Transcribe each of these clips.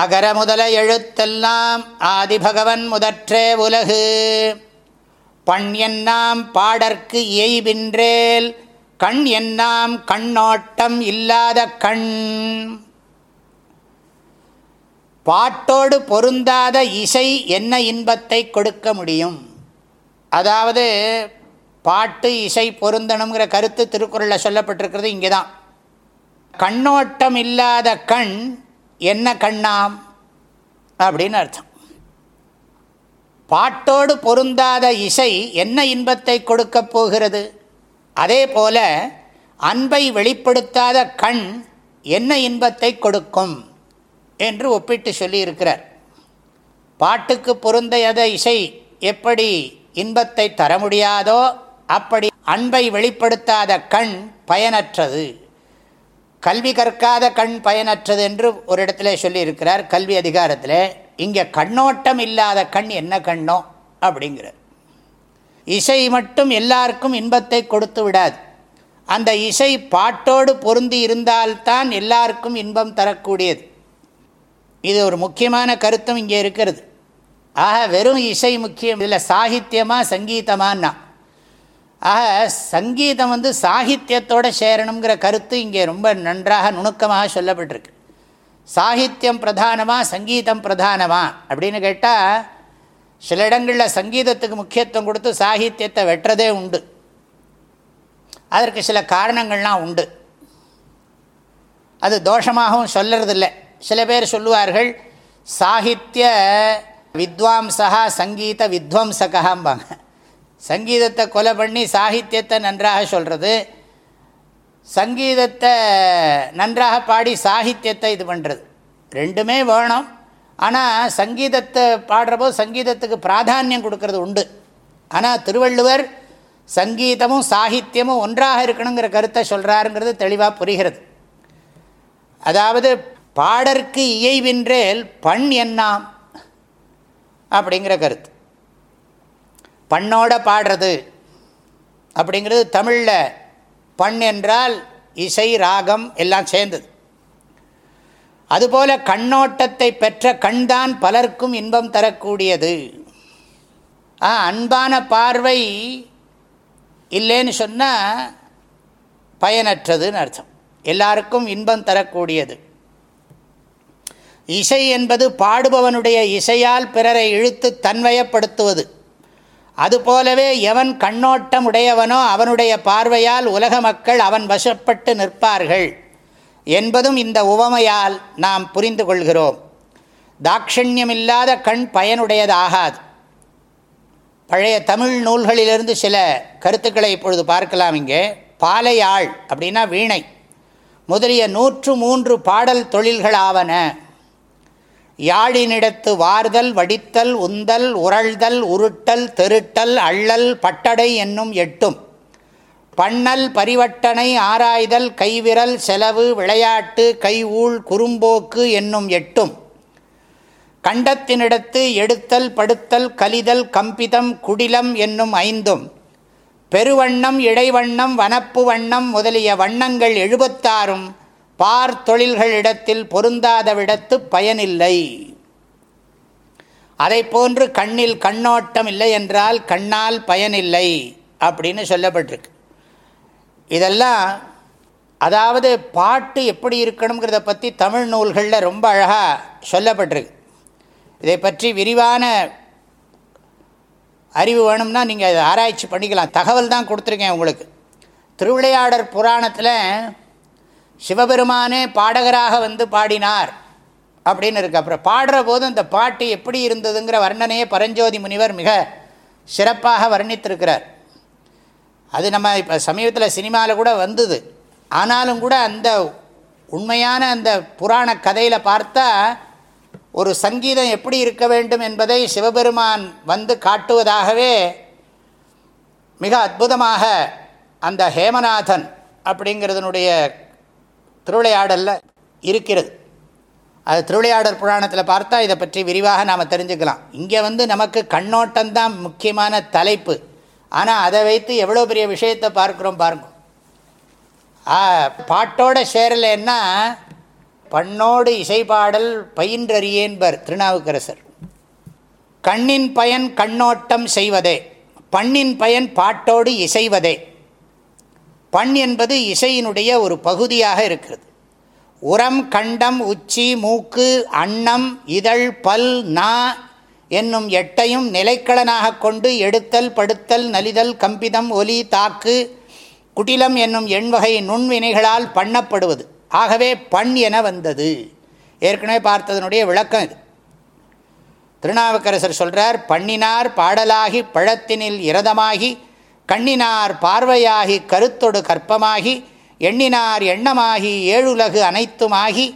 அகர முதல எழுத்தெல்லாம் ஆதிபகவன் முதற்றே உலகு. பண் என்னாம் பாடற்கு இயைபின்றேல் கண் என்னாம் கண்ணோட்டம் இல்லாத கண். பாட்டோடு பொருந்தாத இசை என்ன இன்பத்தை கொடுக்க முடியும்? அதாவது பாட்டு இசை பொருந்தணுங்கிற கருத்து திருக்குறளில் சொல்லப்பட்டிருக்கிறது இங்கே தான் கண்ணோட்டம் இல்லாத கண் என்ன கண்ணாம்? அப்படின்னு அர்த்தம். பாட்டோடு பொருந்தாத இசை என்ன இன்பத்தை கொடுக்கப் போகிறது? அதே போல அன்பை வெளிப்படுத்தாத கண் என்ன இன்பத்தை கொடுக்கும் என்று ஒப்பிட்டு சொல்லியிருக்கிறார். பாட்டுக்கு பொருந்தையத இசை எப்படி இன்பத்தை தர முடியாதோ அப்படி அன்பை வெளிப்படுத்தாத கண் பயனற்றது. கல்வி கற்காத கண் பயனற்றது என்று ஒரு இடத்துல சொல்லியிருக்கிறார். கல்வி அதிகாரத்தில் இங்கே கண்ணோட்டம் இல்லாத கண் என்ன கண்ணோ? அப்படிங்கிறார். இசை மட்டும் எல்லாருக்கும் இன்பத்தை கொடுத்து விடாது. அந்த இசை பாட்டோடு பொருந்தி இருந்தால்தான் எல்லாருக்கும் இன்பம் தரக்கூடியது. இது ஒரு முக்கியமான கருத்தும் இங்கே இருக்கிறது. ஆக வெறும் இசை முக்கியம் இதில் சாகித்யமாக சங்கீதமானா ஆக சங்கீதம் வந்து சாகித்யத்தோடு சேரணுங்கிற கருத்து இங்கே ரொம்ப நன்றாக நுணுக்கமாக சொல்லப்பட்டிருக்கு. சாகித்யம் பிரதானமாக சங்கீதம் பிரதானமா அப்படின்னு கேட்டால் சில இடங்களில் சங்கீதத்துக்கு முக்கியத்துவம் கொடுத்து சாகித்யத்தை வெட்டுறதே உண்டு. அதற்கு சில காரணங்கள்லாம் உண்டு. அது தோஷமாகவும் சொல்லுறதில்லை. சில பேர் சொல்லுவார்கள் சாகித்ய வித்வாம்சகா சங்கீத வித்வம்சகாம்பாங்க சங்கீதத்தை கொலை பண்ணி சாகித்யத்தை நன்றாக சொல்கிறது சங்கீதத்தை நன்றாக பாடி சாகித்யத்தை இது பண்ணுறது ரெண்டுமே வேணும். ஆனால் சங்கீதத்தை பாடுறப்போ சங்கீதத்துக்கு பிராதானியம் கொடுக்கறது உண்டு. ஆனால் திருவள்ளுவர் சங்கீதமும் சாகித்யமும் ஒன்றாக இருக்கணுங்கிற கருத்தை சொல்கிறாருங்கிறது தெளிவாக புரிகிறது. அதாவது பாடற்கு இயைவின்றேல் பண் என்னாம் அப்படிங்கிற கருத்து. பண்ணோட பாடுறது. அப்படிங்கிறது தமிழில் பண் என்றால் இசை ராகம் எல்லாம் சேர்ந்தது. அதுபோல கண்ணோட்டத்தை பெற்ற கண்தான் பலருக்கும் இன்பம் தரக்கூடியது. ஆ அன்பான பார்வை இல்லைன்னு சொன்னால் பயனற்றதுன்னு அர்த்தம். எல்லாருக்கும் இன்பம் தரக்கூடியது. இசை என்பது பாடுபவனுடைய இசையால் பிறரை இழுத்து தன்வயப்படுத்துவது. அதுபோலவே எவன் கண்ணோட்டம் உடையவனோ அவனுடைய பார்வையால் உலக மக்கள் அவன் வசப்பட்டு நிற்பார்கள் என்பதும் இந்த உவமையால் நாம் புரிந்து கொள்கிறோம். தாட்சண்யமில்லாத கண் பயனுடையதாகாது. பழைய தமிழ் நூல்களிலிருந்து சில கருத்துக்களை இப்பொழுது பார்க்கலாம் இங்கே. பாலையாள் அப்படின்னா வீணை. முதலிய நூற்று மூன்று பாடல் தொழில்களாவன. யாழினிடத்து வார்தல் வடித்தல் உந்தல் உரழ்தல் உருட்டல் தெருட்டல் அள்ளல் பட்டடை என்னும் எட்டும். பண்ணல் பரிவட்டனை ஆராய்தல் கைவிரல் செலவு விளையாட்டு கைஊழ் குறும்போக்கு என்னும் எட்டும். கண்டத்தினிடத்து எடுத்தல் படுத்தல் கலிதல் கம்பிதம் குடிலம் என்னும் ஐந்தும். பெருவண்ணம் இடைவண்ணம் வனப்பு வண்ணம் முதலிய வண்ணங்கள் எழுபத்தாறும். பார் தொழில்களிடத்தில் பொருந்தாதவிடத்து பயனில்லை. அதை போன்று கண்ணில் கண்ணோட்டம் இல்லை என்றால் கண்ணால் பயனில்லை அப்படின்னு சொல்லப்பட்டிருக்கு. இதெல்லாம் அதாவது பாட்டு எப்படி இருக்கணுங்கிறத பற்றி தமிழ் நூல்களில் ரொம்ப அழகாக சொல்லப்பட்டிருக்கு. இதை பற்றி விரிவான அறிவு வேணும்னா நீங்கள் அதை ஆராய்ச்சி பண்ணிக்கலாம். தகவல் தான் கொடுத்துருக்கேன் உங்களுக்கு. திருவிளையாடற் புராணத்தில் சிவபெருமானே பாடகராக வந்து பாடினார் அப்படின்னு இருக்கு. அப்புறம் பாடுற போது அந்த பாட்டு எப்படி இருந்ததுங்கிற வர்ணனையே பரஞ்சோதி முனிவர் மிக சிறப்பாக வர்ணித்திருக்கிறார். அது நம்ம இப்போ சமீபத்தில் சினிமாவில் கூட வந்தது. ஆனாலும் கூட அந்த உண்மையான அந்த புராண கதையில் பார்த்தா ஒரு சங்கீதம் எப்படி இருக்க வேண்டும் என்பதை சிவபெருமான் வந்து காட்டுவதாகவே மிக அற்புதமாக அந்த ஹேமநாதன் அப்படிங்கிறதுனுடைய திருவிளையாடலில் இருக்கிறது. அது திருவிளையாடல் புராணத்தில் பார்த்தா இதை பற்றி விரிவாக நாம் தெரிஞ்சுக்கலாம். இங்கே வந்து நமக்கு கண்ணோட்டம்தான் முக்கியமான தலைப்பு. ஆனால் அதை வைத்து எவ்வளோ பெரிய விஷயத்தை பார்க்குறோம் பாருங்க. பாட்டோட சேரலைன்னா பண்ணோடு இசைப்பாடல் பயின்றறியேன்பர் திருநாவுக்கரசர். கண்ணின் பயன் கண்ணோட்டம் செய்வதே. பண்ணின் பயன் பாட்டோடு இசைவதே. பண் என்பது இசையினுடைய ஒரு பகுதியாக இருக்கிறது. உரம் கண்டம் உச்சி மூக்கு அன்னம் இதழ் பல் நா என்னும் எட்டையும் நிலைக்கலனாக கொண்டு எடுத்தல் படுத்தல் நலிதல் கம்பிதம் ஒலி தாக்கு குட்டிலம் என்னும் எண்வகை நுண்வினைகளால் பண்ணப்படுவது. ஆகவே பண் என வந்தது. ஏற்கனவே பார்த்ததனுடைய விளக்கம் இது. திருநாவுக்கரசர் சொல்கிறார் பண்ணினார் பாடலாகி பழத்தினில் இரதமாகி கண்ணினார் பார்வையாகி கருத்தொடு கற்பமாகி எண்ணினார் எண்ணமாகி ஏழுலகு அனைத்துமாகி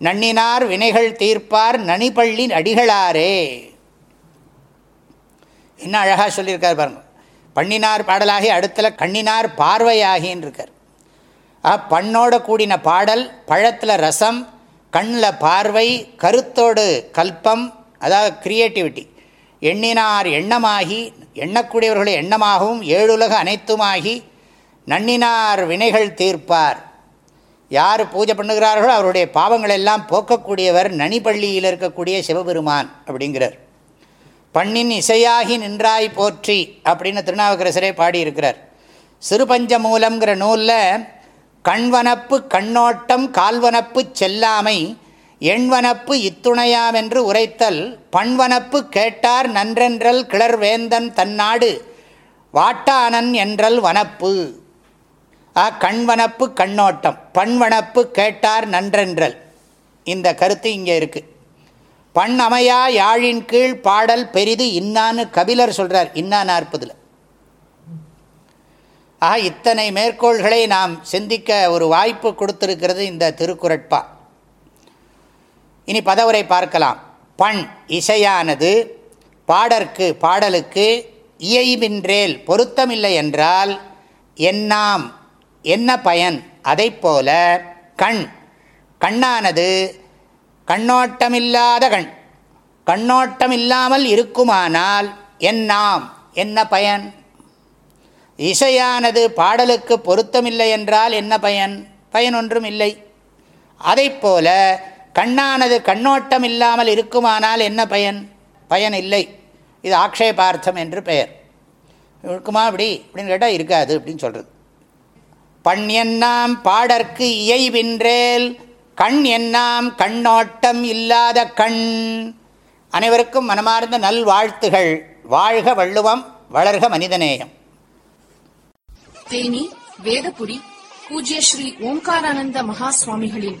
நன்னினார் வினைகள் தீர்ப்பார் நனிபள்ளி அடிகளாரே. என்ன அழகாக சொல்லியிருக்கார் பாருங்க. பண்ணினார் பாடலாகி அடுத்தல கண்ணினார் பார்வையாகின்னு இருக்கார் பண்ணோட கூடின பாடல் பழத்தில் ரசம் கண்ணில் பார்வை கருத்தோடு கல்பம் அதாவது கிரியேட்டிவிட்டி எண்ணினார் எண்ணமாகி எண்ணக்கூடியவர்களை எண்ணமாகவும் ஏழுலக அனைத்துமாகி நன்னினார் வினைகள் தீர்ப்பார். யார் பூஜை பண்ணுகிறார்களோ அவருடைய பாவங்கள் எல்லாம் போக்கக்கூடியவர் நனிப்பள்ளியில் இருக்கக்கூடிய சிவபெருமான் அப்படிங்கிறார். பண்ணின் இசையாகி நின்றாய் போற்றி அப்படின்னு திருநாவுக்கரசரே பாடியிருக்கிறார். சிறுபஞ்ச மூலம்ங்கிற நூலில் கண்வனப்பு கண்ணோட்டம் கால்வனப்பு செல்லாமை எண்வனப்பு இத்துணையாம் என்று உரைத்தல் பண்வனப்பு கேட்டார் நன்றென்றல் கிளர்வேந்தன் தன்னாடு வாட்டானன் என்றல் வனப்பு. ஆ கண்வனப்பு கண்ணோட்டம் பண்வனப்பு கேட்டார் நன்றென்றல். இந்த கருத்து இங்கே இருக்குது பண் அமையா யாழின் கீழ் பாடல் பெரிது இன்னான்னு கபிலர் சொல்கிறார் இன்னா நாற்பதில் ஆக இத்தனை மேற்கோள்களை நாம் சிந்திக்க ஒரு வாய்ப்பு கொடுத்துருக்கிறது இந்த திருக்குறட்பா. இனி பதவுரை பார்க்கலாம். பண் இசையானது பாடற்கு பாடலுக்கு இயைபின்றேல் பொருத்தமில்லை என்றால் என்னாம் என்ன பயன்? அதை போல கண். கண்ணானது கண்ணோட்டமில்லாத கண். கண்ணோட்டம் இல்லாமல் இருக்குமானால் என்னாம் என்ன பயன்? இசையானது பாடலுக்கு பொருத்தமில்லை என்றால் என்ன பயன்? பயன் ஒன்றும் இல்லை. அதைப்போல போல கண்ணானது கண்ணோட்டம் இல்லாமல் இருக்குமானால் என்ன பயன்? பயன் இல்லை. இது ஆக்ஷேபார்த்தம் என்று பெயர். இருக்குமா இப்படி? அப்படின்னு கேட்டால் இருக்காது அப்படின்னு சொல்கிறது பண் என்னாம் பாடற்கு இயைவின்றேல் கண் என்னாம் கண்ணோட்டம் இல்லாத கண். அனைவருக்கும் மனமார்ந்த நல்வாழ்த்துகள். வாழ்க வள்ளுவம் வளர்க மனிதநேயம். தேனி வேதபுரி பூஜ்ய ஸ்ரீ ஓம்காரானந்த மகா சுவாமிகளின்